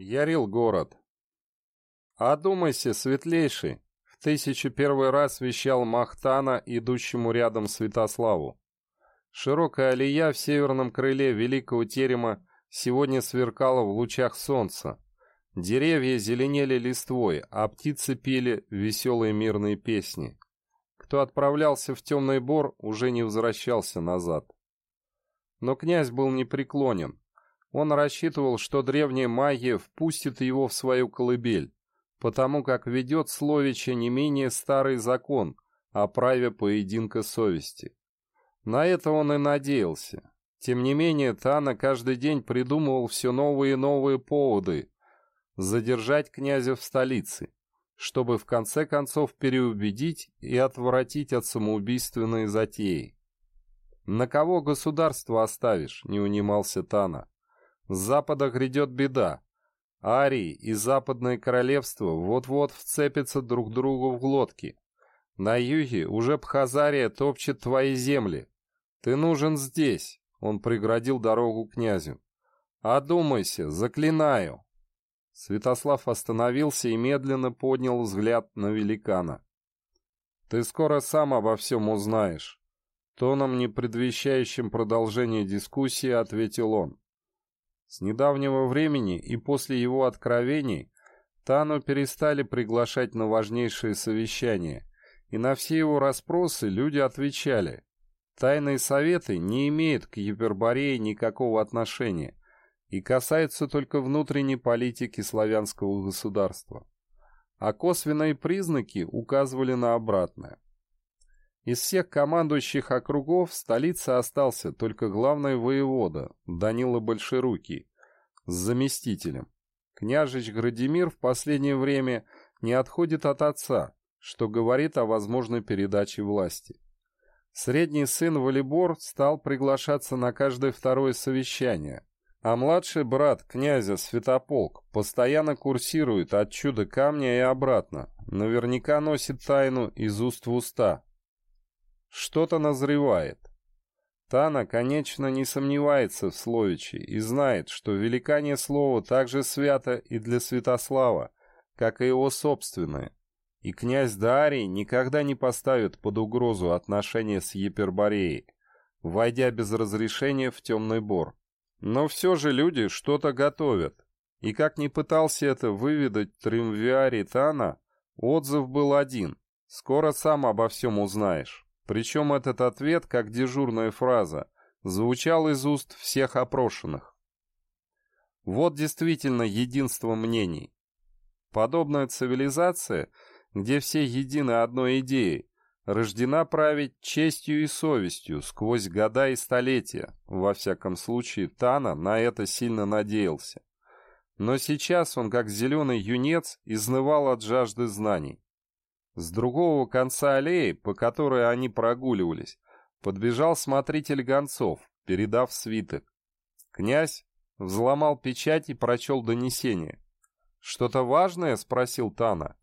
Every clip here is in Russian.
Ярил город. «Одумайся, светлейший!» В тысячу первый раз вещал Махтана, идущему рядом Святославу. Широкая аллея в северном крыле великого терема сегодня сверкала в лучах солнца. Деревья зеленели листвой, а птицы пели веселые мирные песни. Кто отправлялся в темный бор, уже не возвращался назад. Но князь был непреклонен. Он рассчитывал, что древняя магия впустит его в свою колыбель, потому как ведет Словича не менее старый закон о праве поединка совести. На это он и надеялся. Тем не менее, Тана каждый день придумывал все новые и новые поводы задержать князя в столице, чтобы в конце концов переубедить и отвратить от самоубийственной затеи. «На кого государство оставишь?» — не унимался Тана. С запада грядет беда. Арии и Западное Королевство вот-вот вцепятся друг другу в глотки. На юге уже Пхазария топчет твои земли. Ты нужен здесь, — он преградил дорогу князю. Одумайся, заклинаю. Святослав остановился и медленно поднял взгляд на великана. Ты скоро сам обо всем узнаешь. Тоном, не предвещающим продолжение дискуссии, ответил он. С недавнего времени и после его откровений Тану перестали приглашать на важнейшие совещания, и на все его расспросы люди отвечали. Тайные советы не имеют к Гиперборее никакого отношения и касаются только внутренней политики славянского государства. А косвенные признаки указывали на обратное. Из всех командующих округов в столице остался только главный воевода Данила Большерукий с заместителем. Княжич Градимир в последнее время не отходит от отца, что говорит о возможной передаче власти. Средний сын Валибор стал приглашаться на каждое второе совещание, а младший брат князя Святополк постоянно курсирует от чуда камня и обратно, наверняка носит тайну из уст в уста, что-то назревает. Тана, конечно, не сомневается в Словиче и знает, что великание слова так же свято и для Святослава, как и его собственное. И князь Дарий никогда не поставит под угрозу отношения с Епербореей, войдя без разрешения в темный бор. Но все же люди что-то готовят. И как ни пытался это выведать Тримвиарий Тана, отзыв был один. Скоро сам обо всем узнаешь. Причем этот ответ, как дежурная фраза, звучал из уст всех опрошенных. Вот действительно единство мнений. Подобная цивилизация, где все едины одной идеей, рождена править честью и совестью сквозь года и столетия. Во всяком случае, Тана на это сильно надеялся. Но сейчас он, как зеленый юнец, изнывал от жажды знаний. С другого конца аллеи, по которой они прогуливались, подбежал смотритель гонцов, передав свиток. Князь взломал печать и прочел донесение. «Что-то важное?» — спросил Тана.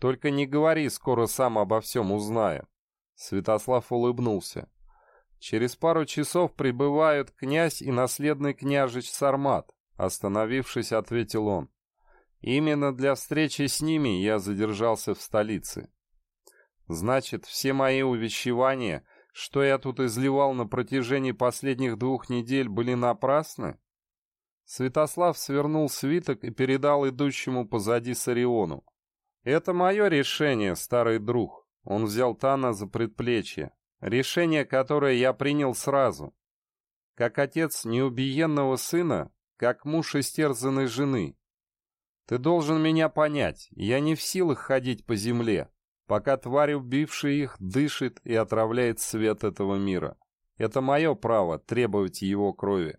«Только не говори, скоро сам обо всем узнаю». Святослав улыбнулся. «Через пару часов прибывают князь и наследный княжич Сармат», — остановившись, ответил он. Именно для встречи с ними я задержался в столице. Значит, все мои увещевания, что я тут изливал на протяжении последних двух недель, были напрасны? Святослав свернул свиток и передал идущему позади Сариону. «Это мое решение, старый друг». Он взял Тана за предплечье. Решение, которое я принял сразу. Как отец неубиенного сына, как муж истерзанной жены. Ты должен меня понять, я не в силах ходить по земле, пока тварь, убившая их, дышит и отравляет свет этого мира. Это мое право требовать его крови.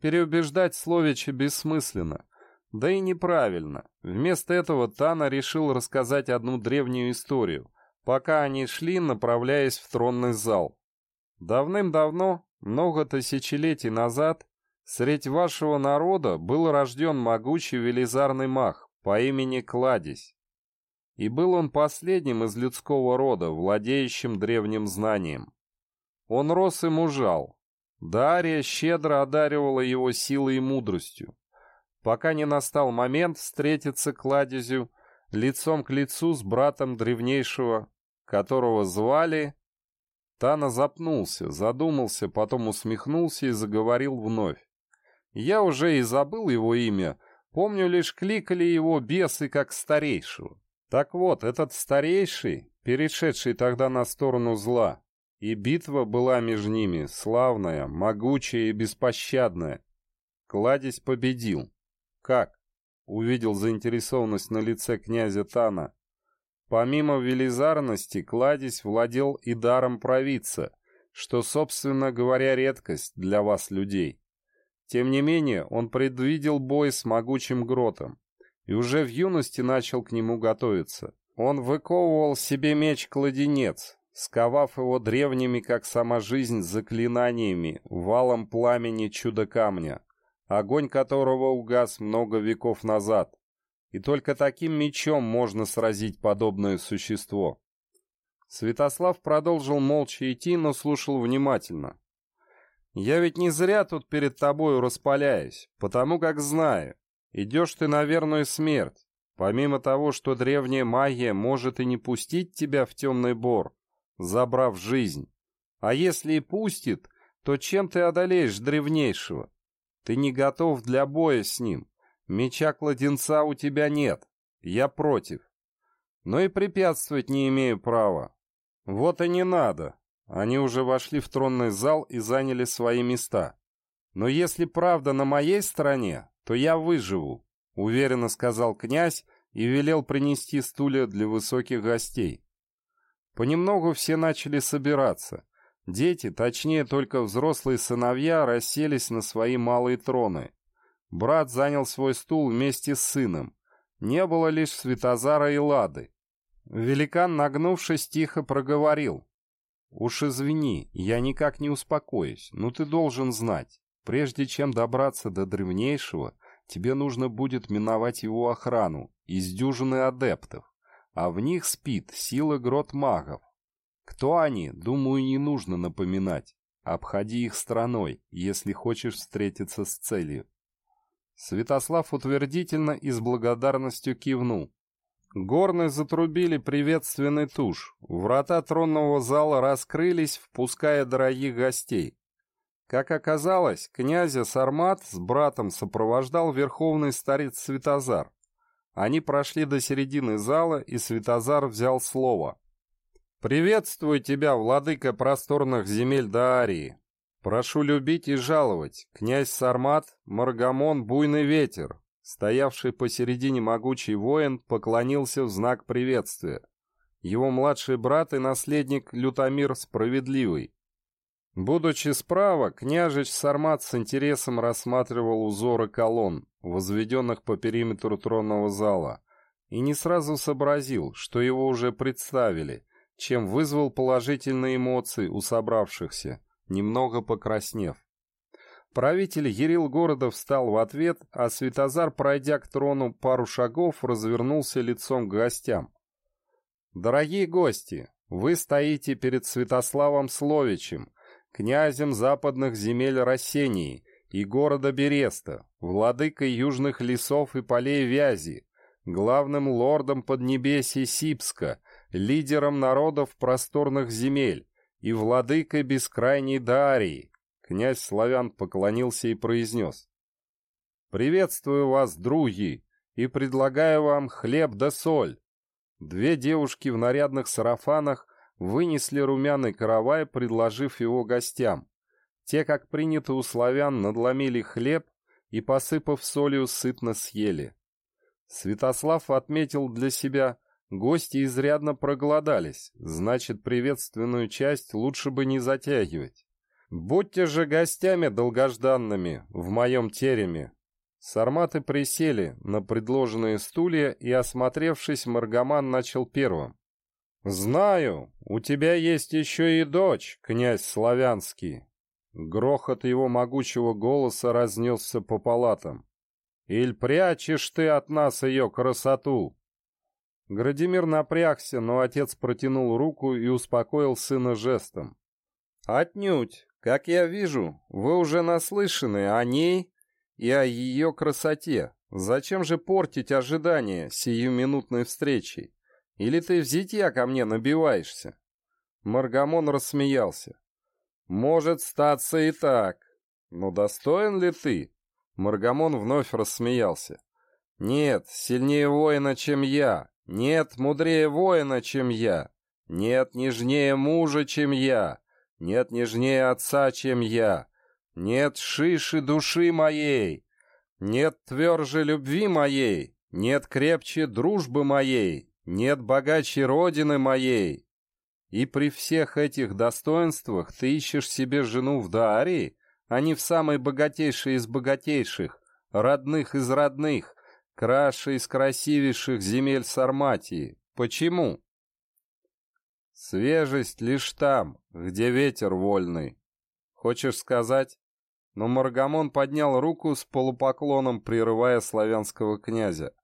Переубеждать Словича бессмысленно, да и неправильно. Вместо этого Тана решил рассказать одну древнюю историю, пока они шли, направляясь в тронный зал. Давным-давно, много тысячелетий назад, Средь вашего народа был рожден могучий велизарный мах по имени Кладезь. И был он последним из людского рода, владеющим древним знанием. Он рос и мужал. Дарья щедро одаривала его силой и мудростью. пока не настал момент встретиться кладезю лицом к лицу с братом древнейшего, которого звали... Тана запнулся, задумался, потом усмехнулся и заговорил вновь. Я уже и забыл его имя, помню лишь кликали его бесы как старейшего. Так вот, этот старейший, перешедший тогда на сторону зла, и битва была между ними, славная, могучая и беспощадная. Кладезь победил. Как? Увидел заинтересованность на лице князя Тана. Помимо велизарности, Кладезь владел и даром провидца, что, собственно говоря, редкость для вас, людей. Тем не менее, он предвидел бой с могучим гротом и уже в юности начал к нему готовиться. Он выковывал себе меч-кладенец, сковав его древними, как сама жизнь, заклинаниями, валом пламени чудо-камня, огонь которого угас много веков назад, и только таким мечом можно сразить подобное существо. Святослав продолжил молча идти, но слушал внимательно. «Я ведь не зря тут перед тобою распаляюсь, потому как знаю, идешь ты на верную смерть, помимо того, что древняя магия может и не пустить тебя в темный бор, забрав жизнь. А если и пустит, то чем ты одолеешь древнейшего? Ты не готов для боя с ним. Меча-кладенца у тебя нет. Я против. Но и препятствовать не имею права. Вот и не надо. Они уже вошли в тронный зал и заняли свои места. Но если правда на моей стороне, то я выживу, уверенно сказал князь и велел принести стулья для высоких гостей. Понемногу все начали собираться. Дети, точнее только взрослые сыновья, расселись на свои малые троны. Брат занял свой стул вместе с сыном. Не было лишь Светозара и Лады. Великан, нагнувшись, тихо проговорил. «Уж извини, я никак не успокоюсь, но ты должен знать, прежде чем добраться до древнейшего, тебе нужно будет миновать его охрану из дюжины адептов а в них спит сила грот магов. Кто они, думаю, не нужно напоминать. Обходи их стороной, если хочешь встретиться с целью. Святослав утвердительно и с благодарностью кивнул. Горны затрубили приветственный туш. Врата тронного зала раскрылись, впуская дорогих гостей. Как оказалось, князя Сармат с братом сопровождал верховный старец Святозар. Они прошли до середины зала, и Светозар взял слово. «Приветствую тебя, владыка просторных земель Даарии. Прошу любить и жаловать, князь Сармат, Маргамон, буйный ветер». Стоявший посередине могучий воин поклонился в знак приветствия. Его младший брат и наследник Лютомир Справедливый. Будучи справа, княжич Сармат с интересом рассматривал узоры колонн, возведенных по периметру тронного зала, и не сразу сообразил, что его уже представили, чем вызвал положительные эмоции у собравшихся, немного покраснев. Правитель Ерил города встал в ответ, а Светозар, пройдя к трону пару шагов, развернулся лицом к гостям. «Дорогие гости, вы стоите перед Святославом Словичем, князем западных земель Рассении и города Береста, владыкой южных лесов и полей Вязи, главным лордом Поднебесья Сипска, лидером народов просторных земель и владыкой бескрайней Дарии. Князь Славян поклонился и произнес. «Приветствую вас, други, и предлагаю вам хлеб да соль». Две девушки в нарядных сарафанах вынесли румяный каравай, предложив его гостям. Те, как принято у славян, надломили хлеб и, посыпав солью, сытно съели. Святослав отметил для себя, гости изрядно проголодались, значит, приветственную часть лучше бы не затягивать. «Будьте же гостями долгожданными в моем тереме». Сарматы присели на предложенные стулья и, осмотревшись, Маргаман начал первым. «Знаю, у тебя есть еще и дочь, князь Славянский». Грохот его могучего голоса разнесся по палатам. «Иль прячешь ты от нас ее красоту?» Градимир напрягся, но отец протянул руку и успокоил сына жестом. «Отнюдь. Как я вижу, вы уже наслышаны о ней и о ее красоте. Зачем же портить ожидания сиюминутной встречи? Или ты в зитья ко мне набиваешься?» Маргамон рассмеялся. «Может статься и так. Но достоин ли ты?» Маргамон вновь рассмеялся. «Нет, сильнее воина, чем я. Нет, мудрее воина, чем я. Нет, нежнее мужа, чем я. Нет, нежнее отца, чем я. Нет, шиши души моей. Нет, тверже любви моей. Нет, крепче дружбы моей. Нет, богаче родины моей. И при всех этих достоинствах ты ищешь себе жену в Даарии, а не в самой богатейшей из богатейших, родных из родных, краше из красивейших земель Сарматии. Почему? Свежесть лишь там, где ветер вольный. Хочешь сказать? Но Маргамон поднял руку с полупоклоном, прерывая славянского князя.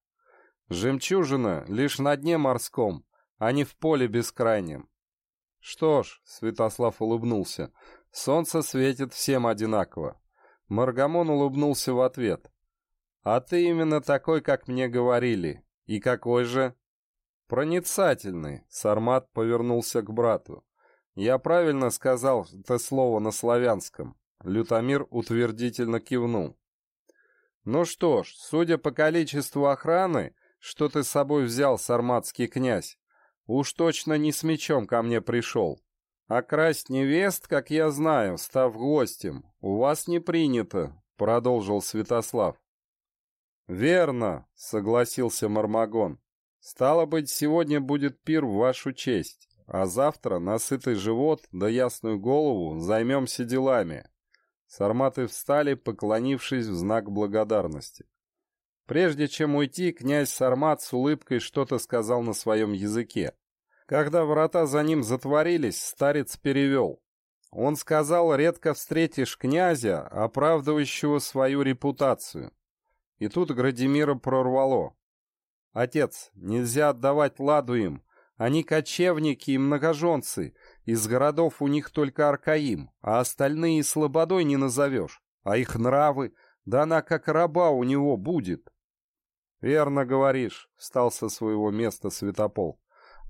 Жемчужина лишь на дне морском, а не в поле бескрайнем. Что ж, Святослав улыбнулся, солнце светит всем одинаково. Маргамон улыбнулся в ответ. А ты именно такой, как мне говорили. И какой же? Проницательный, Сармат повернулся к брату. Я правильно сказал это слово на славянском. Лютомир утвердительно кивнул. Ну что ж, судя по количеству охраны, что ты с собой взял, сарматский князь? Уж точно не с мечом ко мне пришел. А красть невест, как я знаю, став гостем, у вас не принято, продолжил Святослав. Верно, согласился Мармагон. Стало быть, сегодня будет пир в вашу честь, а завтра на сытый живот да ясную голову займемся делами. Сарматы встали, поклонившись в знак благодарности. Прежде чем уйти, князь Сармат с улыбкой что-то сказал на своем языке. Когда врата за ним затворились, старец перевел. Он сказал, редко встретишь князя, оправдывающего свою репутацию. И тут Градимира прорвало. «Отец, нельзя отдавать ладу им. Они кочевники и многоженцы. Из городов у них только Аркаим, а остальные слободой не назовешь. А их нравы, да она как раба у него будет». «Верно говоришь», — встал со своего места Святопол.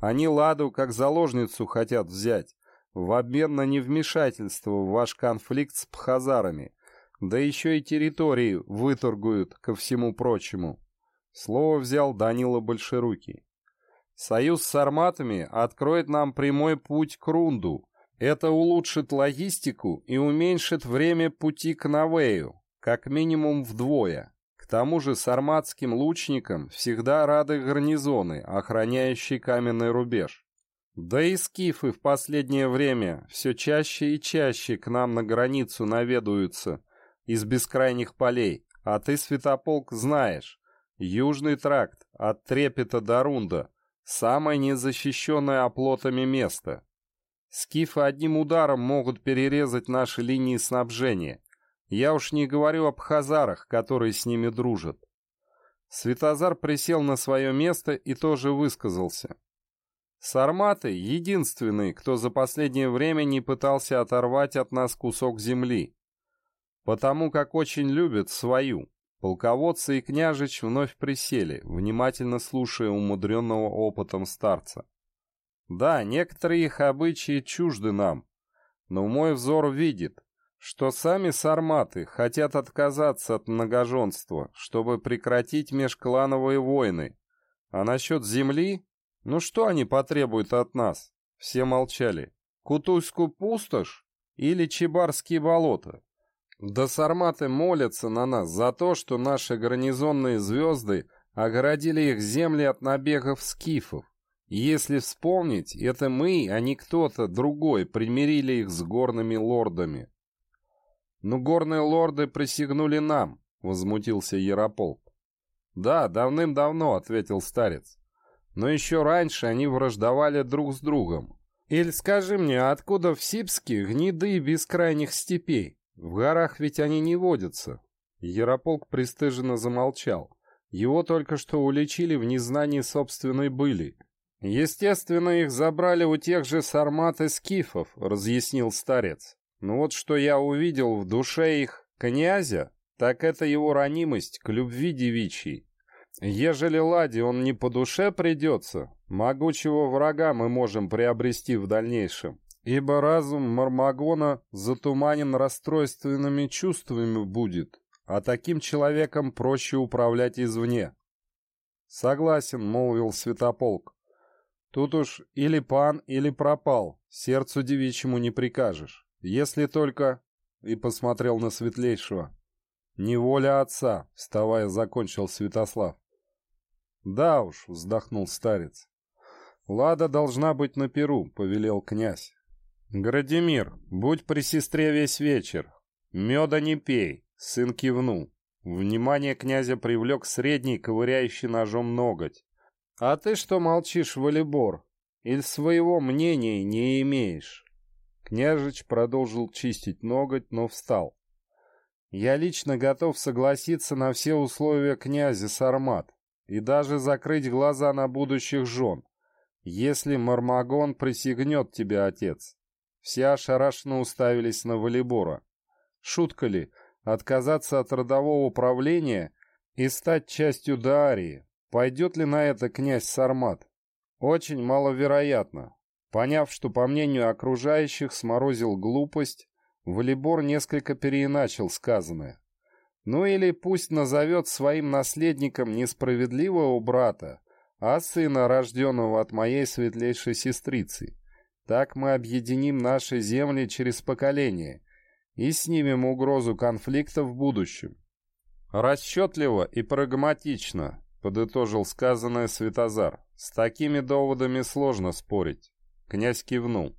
«Они Ладу как заложницу хотят взять, в обмен на невмешательство в ваш конфликт с пхазарами, да еще и территории выторгуют ко всему прочему». Слово взял Данила Большерукий. «Союз с арматами откроет нам прямой путь к Рунду. Это улучшит логистику и уменьшит время пути к Навею, как минимум вдвое». К тому же сарматским лучникам всегда рады гарнизоны, охраняющие каменный рубеж. Да и скифы в последнее время все чаще и чаще к нам на границу наведаются из бескрайних полей, а ты, Святополк, знаешь, Южный тракт от Трепета до Рунда – самое незащищенное оплотами место. Скифы одним ударом могут перерезать наши линии снабжения, я уж не говорю об хазарах, которые с ними дружат. Светозар присел на свое место и тоже высказался. Сарматы — единственный, кто за последнее время не пытался оторвать от нас кусок земли. Потому как очень любят свою. Полководцы и княжич вновь присели, внимательно слушая умудренного опытом старца. Да, некоторые их обычаи чужды нам, но мой взор видит, что сами сарматы хотят отказаться от многоженства, чтобы прекратить межклановые войны. А насчет земли? Ну что они потребуют от нас? Все молчали. Кутузскую пустошь или Чебарские болота? Да сарматы молятся на нас за то, что наши гарнизонные звезды огородили их земли от набегов скифов. если вспомнить, это мы, а не кто-то другой, примирили их с горными лордами. «Но горные лорды присягнули нам», — возмутился Ярополк. «Да, давным-давно», — ответил старец. «Но еще раньше они враждовали друг с другом. Или скажи мне, откуда в Сипске гниды бескрайних степей? В горах ведь они не водятся». Ярополк пристыженно замолчал. Его только что уличили в незнании собственной были. «Естественно, их забрали у тех же сармат и скифов», — разъяснил старец. Но вот что я увидел в душе их князя, так это его ранимость к любви девичьей. Ежели Ладе он не по душе придется, могучего врага мы можем приобрести в дальнейшем. Ибо разум Мармагона затуманен расстройственными чувствами будет, а таким человеком проще управлять извне. «Согласен», — молвил Святополк. «Тут уж или пан, или пропал, сердцу девичьему не прикажешь. Если только...» — и посмотрел на Светлейшего. «Не воля отца», — вставая, закончил Святослав. «Да уж», — вздохнул старец. «Лада должна быть на перу», — повелел князь. «Градимир, будь при сестре весь вечер. Меда не пей», — сын кивнул. Внимание князя привлек средний, ковыряющий ножом ноготь. «А ты что молчишь, Валибор? Или своего мнения не имеешь?» Княжич продолжил чистить ноготь, но встал. «Я лично готов согласиться на все условия князя Сармат и даже закрыть глаза на будущих жен, если Мармагон присягнет тебе, отец». Все ошарашенно уставились на Валибора. Шутка ли, отказаться от родового управления и стать частью Даарии? Пойдет ли на это князь Сармат? Очень маловероятно. Поняв, что, по мнению окружающих, сморозил глупость, Валибор несколько переиначил сказанное. Ну или пусть назовет своим наследником несправедливого брата, а сына, рожденного от моей светлейшей сестрицы. Так мы объединим наши земли через поколение и снимем угрозу конфликта в будущем. Расчетливо и прагматично, подытожил сказанное Светозар. С такими доводами сложно спорить. Князь кивнул.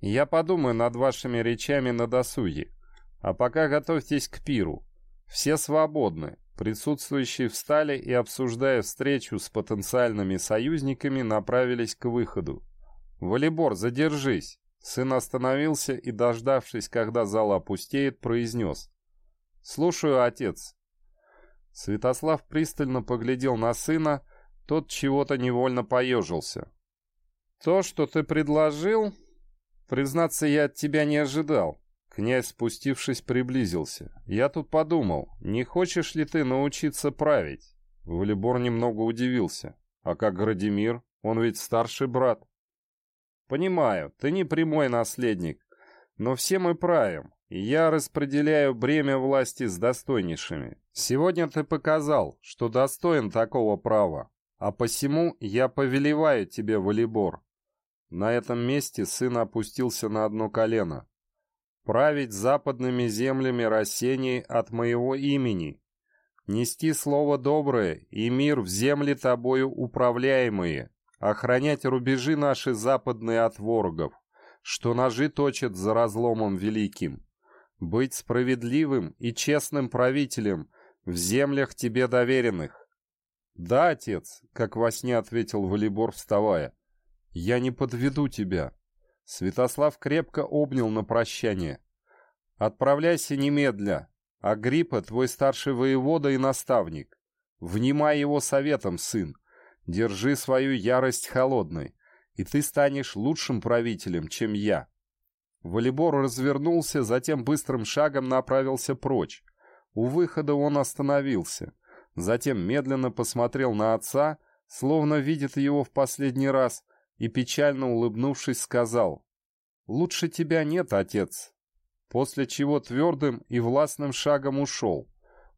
«Я подумаю над вашими речами на досуге. А пока готовьтесь к пиру. Все свободны». Присутствующие встали и, обсуждая встречу с потенциальными союзниками, направились к выходу. «Валибор, задержись!» Сын остановился и, дождавшись, когда зал опустеет, произнес. «Слушаю, отец». Святослав пристально поглядел на сына, тот чего-то невольно поежился. «То, что ты предложил, признаться, я от тебя не ожидал». Князь, спустившись, приблизился. «Я тут подумал, не хочешь ли ты научиться править?» Валибор немного удивился. «А как Градимир? Он ведь старший брат». «Понимаю, ты не прямой наследник, но все мы правим, и я распределяю бремя власти с достойнейшими. Сегодня ты показал, что достоин такого права, а посему я повелеваю тебе, Валибор, на этом месте сын опустился на одно колено. «Править западными землями Рассении от моего имени, нести слово доброе и мир в земли тобою управляемые, охранять рубежи наши западные от ворогов, что ножи точат за разломом великим, быть справедливым и честным правителем в землях тебе доверенных». «Да, отец», — как во сне ответил Валибор, вставая, «Я не подведу тебя». Святослав крепко обнял на прощание. «Отправляйся немедля. Агриппа, твой старший воевода и наставник. Внимай его советом, сын. Держи свою ярость холодной, и ты станешь лучшим правителем, чем я». Валибор развернулся, затем быстрым шагом направился прочь. У выхода он остановился. Затем медленно посмотрел на отца, словно видит его в последний раз, и, печально улыбнувшись, сказал, «Лучше тебя нет, отец». После чего твердым и властным шагом ушел.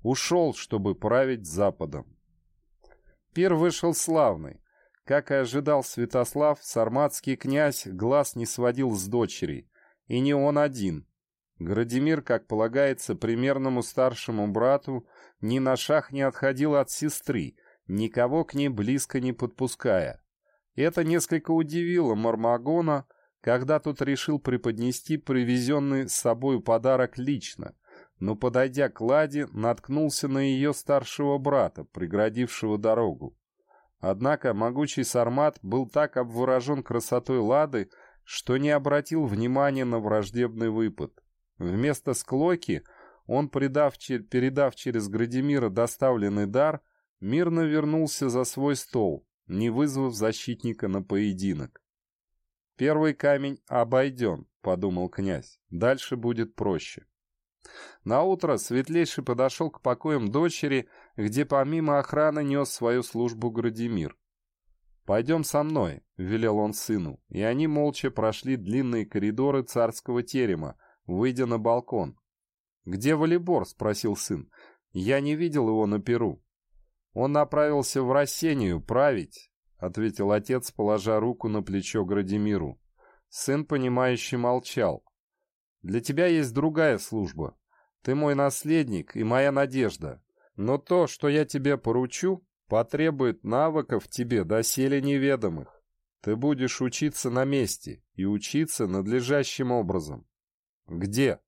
Ушел, чтобы править Западом. Пир вышел славный. Как и ожидал Святослав, сарматский князь глаз не сводил с дочери. И не он один. Градимир, как полагается примерному старшему брату, ни на шаг не отходил от сестры, никого к ней близко не подпуская. Это несколько удивило Мармагона, когда тот решил преподнести привезенный с собой подарок лично, но, подойдя к Ладе, наткнулся на ее старшего брата, преградившего дорогу. Однако могучий сармат был так обворожен красотой Лады, что не обратил внимания на враждебный выпад. Вместо склоки он, передав, через Градимира доставленный дар, мирно вернулся за свой стол, не вызвав защитника на поединок. «Первый камень обойден», — подумал князь. «Дальше будет проще». Наутро Светлейший подошел к покоям дочери, где помимо охраны нес свою службу Градимир. «Пойдем со мной», — велел он сыну, и они молча прошли длинные коридоры царского терема, выйдя на балкон. «Где Валибор?» — спросил сын. «Я не видел его на Перу». «Он направился в Рассению править», — ответил отец, положа руку на плечо Градимиру. Сын, понимающе молчал. «Для тебя есть другая служба. Ты мой наследник и моя надежда. Но то, что я тебе поручу, потребует навыков тебе доселе неведомых. Ты будешь учиться на месте и учиться надлежащим образом. Где?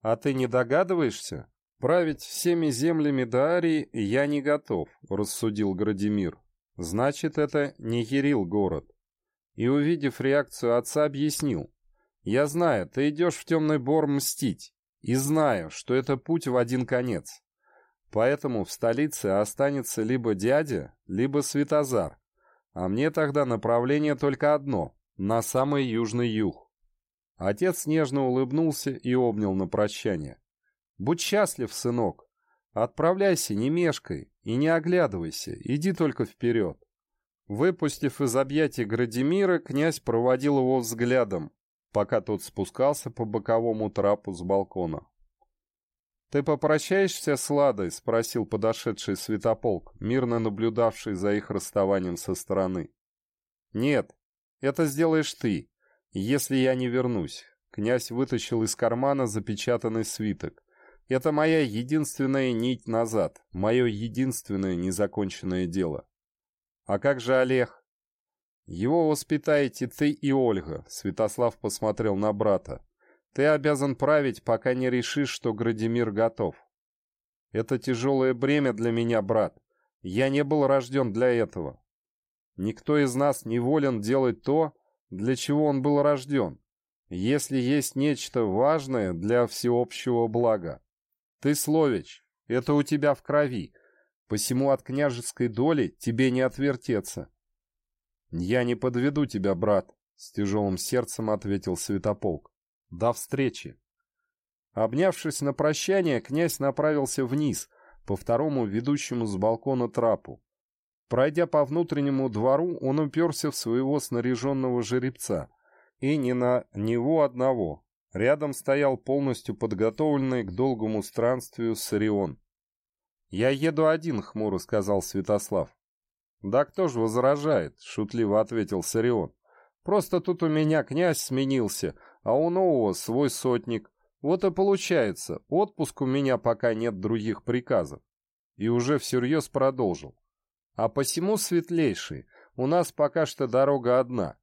А ты не догадываешься? Править всеми землями Даарии я не готов, рассудил Градимир. Значит, это не Ерил город. И, увидев реакцию отца, объяснил. Я знаю, ты идешь в темный бор мстить. И знаю, что это путь в один конец. Поэтому в столице останется либо дядя, либо Светозар. А мне тогда направление только одно — на самый южный юг. Отец нежно улыбнулся и обнял на прощание. «Будь счастлив, сынок. Отправляйся, не мешкай и не оглядывайся, иди только вперед». Выпустив из объятий Градимира, князь проводил его взглядом, пока тот спускался по боковому трапу с балкона. «Ты попрощаешься с Ладой?» — спросил подошедший святополк, мирно наблюдавший за их расставанием со стороны. «Нет, это сделаешь ты, если я не вернусь». Князь вытащил из кармана запечатанный свиток. «Это моя единственная нить назад, мое единственное незаконченное дело». «А как же Олег?» «Его воспитаете ты и Ольга», — Святослав посмотрел на брата. «Ты обязан править, пока не решишь, что Градимир готов. Это тяжелое бремя для меня, брат. Я не был рожден для этого. Никто из нас не волен делать то, для чего он был рожден, если есть нечто важное для всеобщего блага. Ты Слович, это у тебя в крови, посему от княжеской доли тебе не отвертеться. «Я не подведу тебя, брат», — с тяжелым сердцем ответил Святополк. «До встречи». Обнявшись на прощание, князь направился вниз, по второму ведущему с балкона трапу. Пройдя по внутреннему двору, он уперся в своего снаряженного жеребца. И не на него одного. Рядом стоял полностью подготовленный к долгому странствию Сарион. «Я еду один», — хмуро сказал Святослав. «Да кто ж возражает?» — шутливо ответил Сарион. «Просто тут у меня князь сменился, а у нового свой сотник. Вот и получается, отпуск у меня пока нет других приказов». И уже всерьез продолжил. «А посему, светлейший, у нас пока что дорога одна.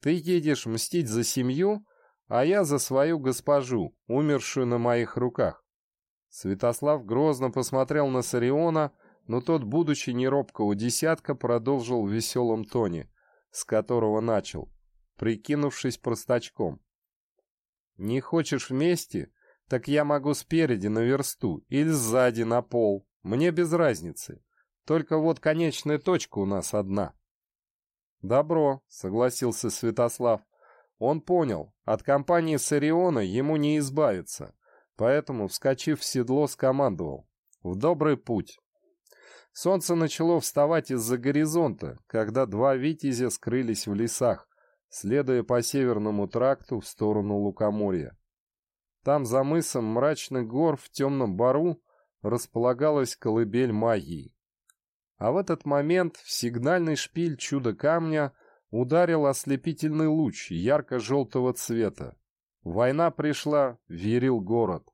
Ты едешь мстить за семью, а я за свою госпожу, умершую на моих руках». Святослав грозно посмотрел на Сариона, — но тот, будучи неробкого десятка, продолжил в веселом тоне, с которого начал, прикинувшись простачком. «Не хочешь вместе? Так я могу спереди на версту или сзади на пол. Мне без разницы. Только вот конечная точка у нас одна». «Добро», — согласился Святослав. Он понял, от компании Сариона ему не избавиться, поэтому, вскочив в седло, скомандовал. «В добрый путь!» Солнце начало вставать из-за горизонта, когда два витязя скрылись в лесах, следуя по северному тракту в сторону Лукоморья. Там за мысом мрачных гор в темном бару располагалась колыбель магии. А в этот момент в сигнальный шпиль чудо-камня ударил ослепительный луч ярко-желтого цвета. Война пришла, верил город.